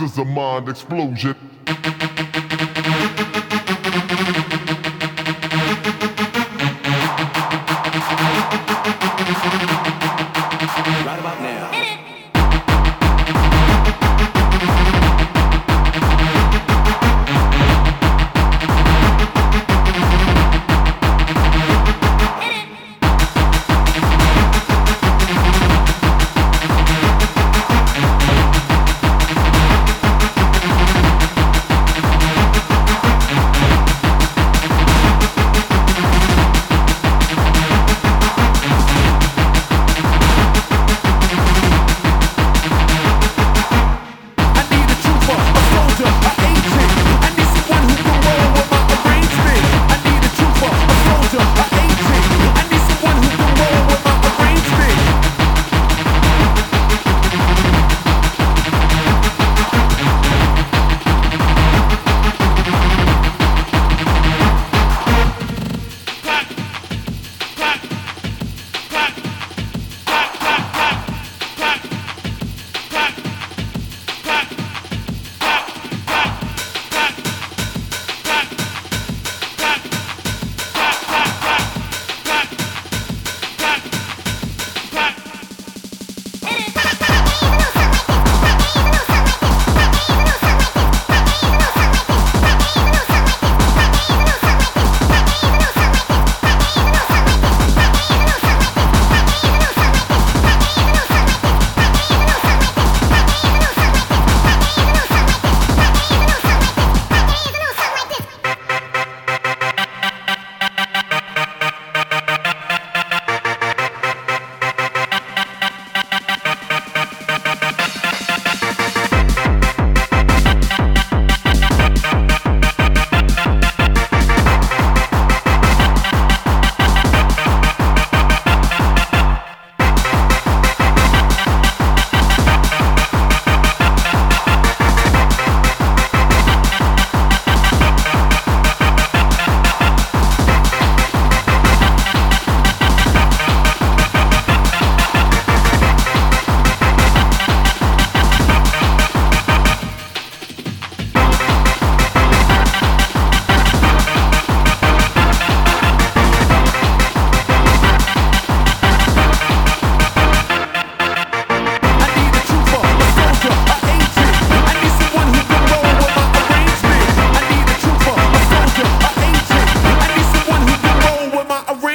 This is a mind explosion. Right about now.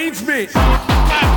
arrangement.